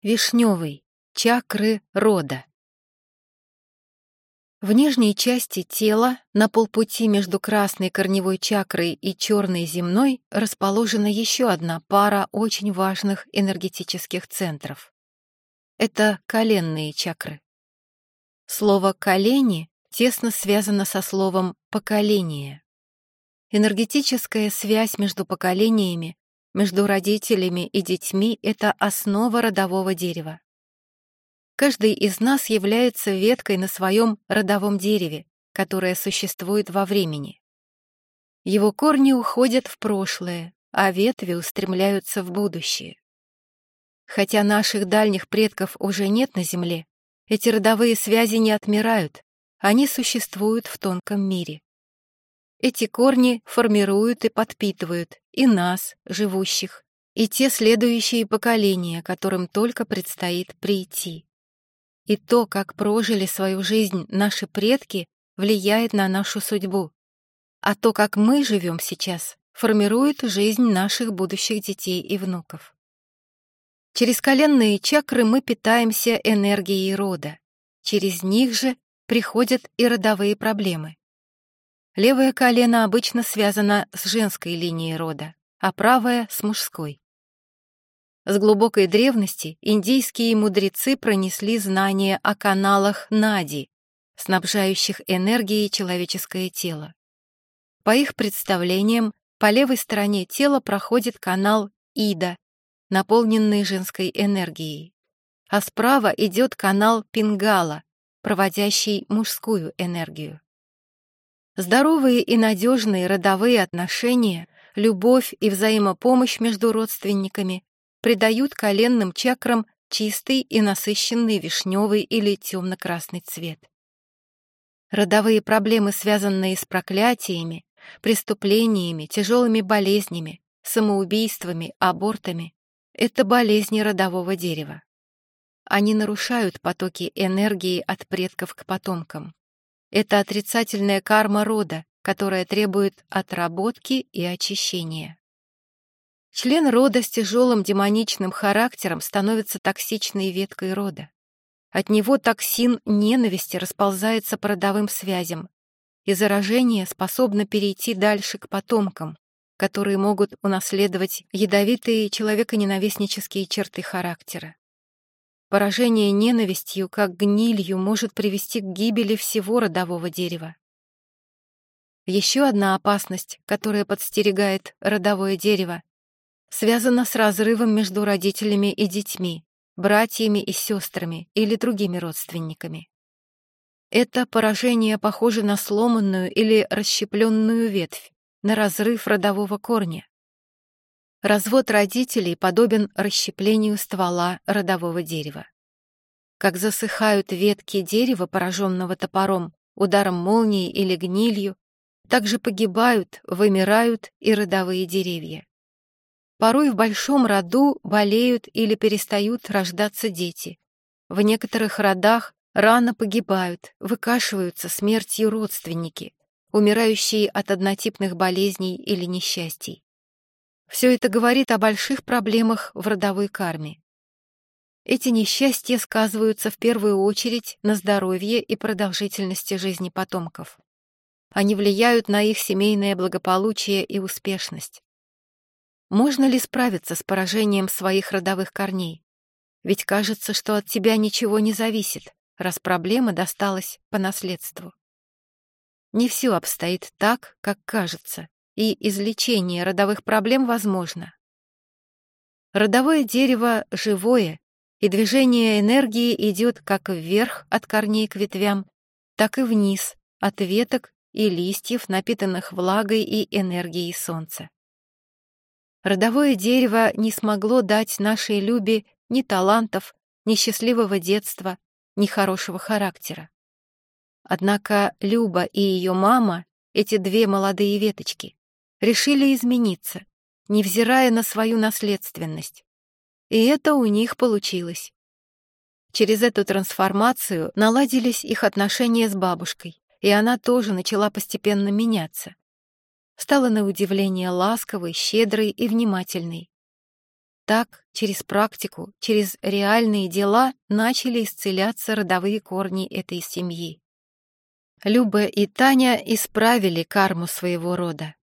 Вишневый. Чакры рода. В нижней части тела, на полпути между красной корневой чакрой и черной земной, расположена еще одна пара очень важных энергетических центров. Это коленные чакры. Слово «колени» тесно связано со словом «поколение». Энергетическая связь между поколениями между родителями и детьми — это основа родового дерева. Каждый из нас является веткой на своем родовом дереве, которое существует во времени. Его корни уходят в прошлое, а ветви устремляются в будущее. Хотя наших дальних предков уже нет на Земле, эти родовые связи не отмирают, они существуют в тонком мире. Эти корни формируют и подпитывают и нас, живущих, и те следующие поколения, которым только предстоит прийти. И то, как прожили свою жизнь наши предки, влияет на нашу судьбу. А то, как мы живем сейчас, формирует жизнь наших будущих детей и внуков. Через коленные чакры мы питаемся энергией рода. Через них же приходят и родовые проблемы. Левое колено обычно связано с женской линией рода, а правое — с мужской. С глубокой древности индийские мудрецы пронесли знания о каналах Нади, снабжающих энергией человеческое тело. По их представлениям, по левой стороне тела проходит канал Ида, наполненный женской энергией, а справа идет канал Пингала, проводящий мужскую энергию. Здоровые и надежные родовые отношения, любовь и взаимопомощь между родственниками придают коленным чакрам чистый и насыщенный вишневый или темно-красный цвет. Родовые проблемы, связанные с проклятиями, преступлениями, тяжелыми болезнями, самоубийствами, абортами — это болезни родового дерева. Они нарушают потоки энергии от предков к потомкам. Это отрицательная карма рода, которая требует отработки и очищения. Член рода с тяжелым демоничным характером становится токсичной веткой рода. От него токсин ненависти расползается по родовым связям, и заражение способно перейти дальше к потомкам, которые могут унаследовать ядовитые человеконенавистнические черты характера. Поражение ненавистью, как гнилью, может привести к гибели всего родового дерева. Еще одна опасность, которая подстерегает родовое дерево, связана с разрывом между родителями и детьми, братьями и сестрами или другими родственниками. Это поражение похоже на сломанную или расщепленную ветвь, на разрыв родового корня. Развод родителей подобен расщеплению ствола родового дерева. Как засыхают ветки дерева, пораженного топором, ударом молнии или гнилью, так же погибают, вымирают и родовые деревья. Порой в большом роду болеют или перестают рождаться дети. В некоторых родах рано погибают, выкашиваются смертью родственники, умирающие от однотипных болезней или несчастий. Все это говорит о больших проблемах в родовой карме. Эти несчастья сказываются в первую очередь на здоровье и продолжительности жизни потомков. Они влияют на их семейное благополучие и успешность. Можно ли справиться с поражением своих родовых корней? Ведь кажется, что от тебя ничего не зависит, раз проблема досталась по наследству. Не все обстоит так, как кажется, и излечение родовых проблем возможно. Родовое дерево живое, и движение энергии идет как вверх от корней к ветвям, так и вниз от веток и листьев, напитанных влагой и энергией солнца. Родовое дерево не смогло дать нашей Любе ни талантов, ни счастливого детства, ни хорошего характера. Однако Люба и ее мама, эти две молодые веточки, решили измениться, невзирая на свою наследственность. И это у них получилось. Через эту трансформацию наладились их отношения с бабушкой, и она тоже начала постепенно меняться. Стала на удивление ласковой, щедрой и внимательной. Так, через практику, через реальные дела начали исцеляться родовые корни этой семьи. Люба и Таня исправили карму своего рода.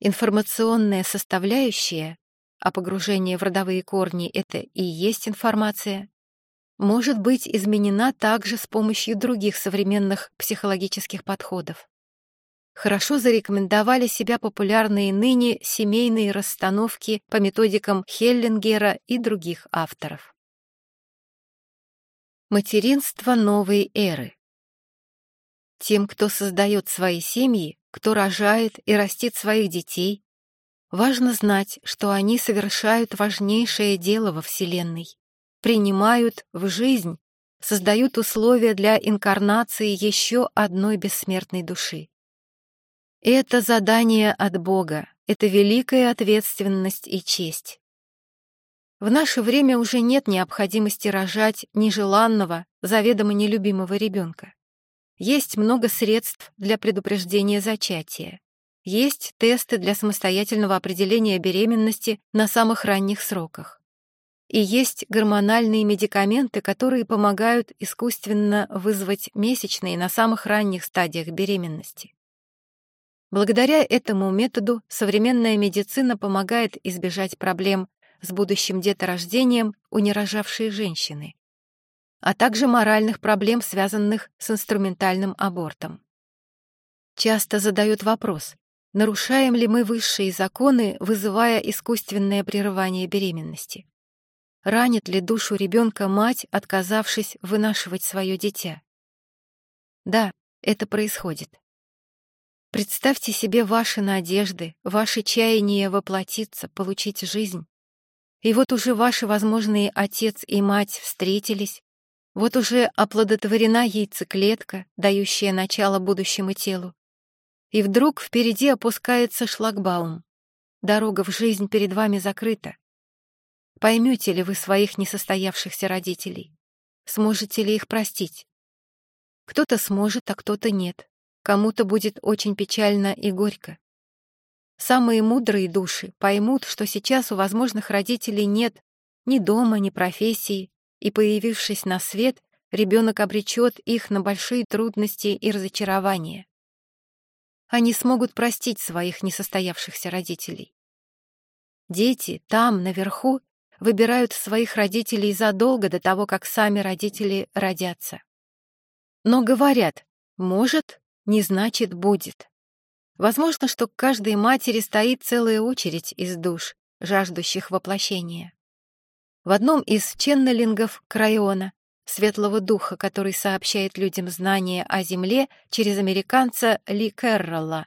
Информационная составляющая, а погружение в родовые корни — это и есть информация, может быть изменена также с помощью других современных психологических подходов. Хорошо зарекомендовали себя популярные ныне семейные расстановки по методикам Хеллингера и других авторов. Материнство новой эры Тем, кто создает свои семьи, кто рожает и растит своих детей, важно знать, что они совершают важнейшее дело во Вселенной принимают в жизнь, создают условия для инкарнации еще одной бессмертной души. Это задание от Бога, это великая ответственность и честь. В наше время уже нет необходимости рожать нежеланного, заведомо нелюбимого ребенка. Есть много средств для предупреждения зачатия. Есть тесты для самостоятельного определения беременности на самых ранних сроках и есть гормональные медикаменты, которые помогают искусственно вызвать месячные на самых ранних стадиях беременности. Благодаря этому методу современная медицина помогает избежать проблем с будущим деторождением у нерожавшей женщины, а также моральных проблем, связанных с инструментальным абортом. Часто задают вопрос, нарушаем ли мы высшие законы, вызывая искусственное прерывание беременности. Ранит ли душу ребенка мать, отказавшись вынашивать свое дитя? Да, это происходит. Представьте себе ваши надежды, ваши чаяния воплотиться, получить жизнь. И вот уже ваши возможные отец и мать встретились, вот уже оплодотворена яйцеклетка, дающая начало будущему телу. И вдруг впереди опускается шлагбаум. Дорога в жизнь перед вами закрыта. Поймете ли вы своих несостоявшихся родителей? Сможете ли их простить? Кто-то сможет, а кто-то нет. Кому-то будет очень печально и горько. Самые мудрые души поймут, что сейчас у возможных родителей нет ни дома, ни профессии, и, появившись на свет, ребенок обречет их на большие трудности и разочарования. Они смогут простить своих несостоявшихся родителей. Дети там, наверху, выбирают своих родителей задолго до того, как сами родители родятся. Но говорят, может, не значит будет. Возможно, что к каждой матери стоит целая очередь из душ, жаждущих воплощения. В одном из ченнелингов Крайона, светлого духа, который сообщает людям знания о Земле через американца Ли Керролла,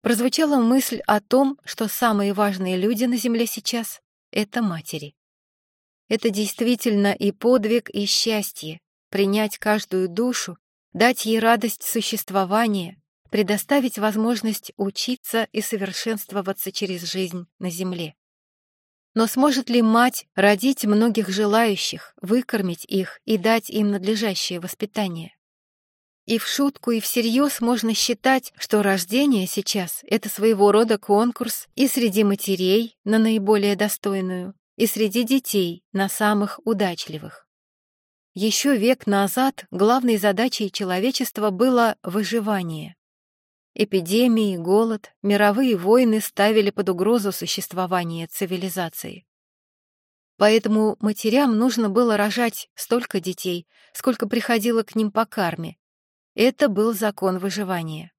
прозвучала мысль о том, что самые важные люди на Земле сейчас это матери. Это действительно и подвиг, и счастье — принять каждую душу, дать ей радость существования, предоставить возможность учиться и совершенствоваться через жизнь на земле. Но сможет ли мать родить многих желающих, выкормить их и дать им надлежащее воспитание? И в шутку, и всерьез можно считать, что рождение сейчас — это своего рода конкурс и среди матерей на наиболее достойную, и среди детей на самых удачливых. Еще век назад главной задачей человечества было выживание. Эпидемии, голод, мировые войны ставили под угрозу существование цивилизации. Поэтому матерям нужно было рожать столько детей, сколько приходило к ним по карме, это был закон выживания.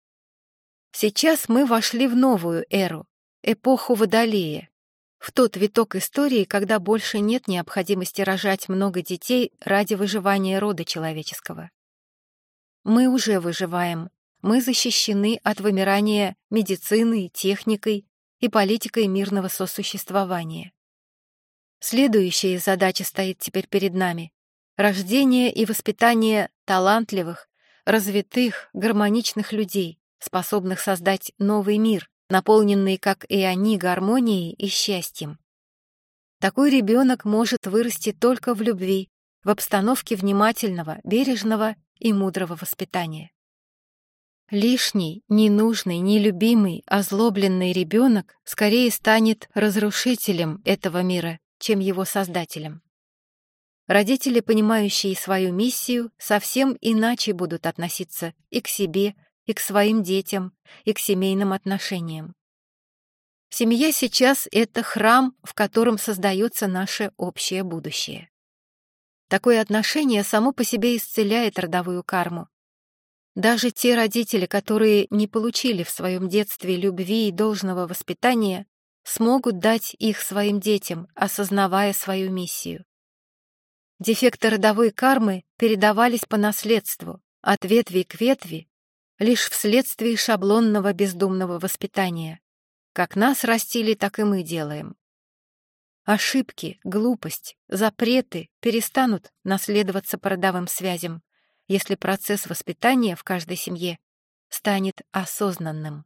Сейчас мы вошли в новую эру, эпоху Водолея, в тот виток истории, когда больше нет необходимости рожать много детей ради выживания рода человеческого. Мы уже выживаем, мы защищены от вымирания медициной, техникой и политикой мирного сосуществования. Следующая задача стоит теперь перед нами — рождение и воспитание талантливых, развитых, гармоничных людей, способных создать новый мир, наполненный, как и они, гармонией и счастьем. Такой ребенок может вырасти только в любви, в обстановке внимательного, бережного и мудрого воспитания. Лишний, ненужный, нелюбимый, озлобленный ребенок скорее станет разрушителем этого мира, чем его создателем. Родители, понимающие свою миссию, совсем иначе будут относиться и к себе, и к своим детям, и к семейным отношениям. Семья сейчас — это храм, в котором создается наше общее будущее. Такое отношение само по себе исцеляет родовую карму, даже те родители, которые не получили в своем детстве любви и должного воспитания, смогут дать их своим детям, осознавая свою миссию. Дефекты родовой кармы передавались по наследству, от ветви к ветви, лишь вследствие шаблонного бездумного воспитания. Как нас растили, так и мы делаем. Ошибки, глупость, запреты перестанут наследоваться по родовым связям, если процесс воспитания в каждой семье станет осознанным.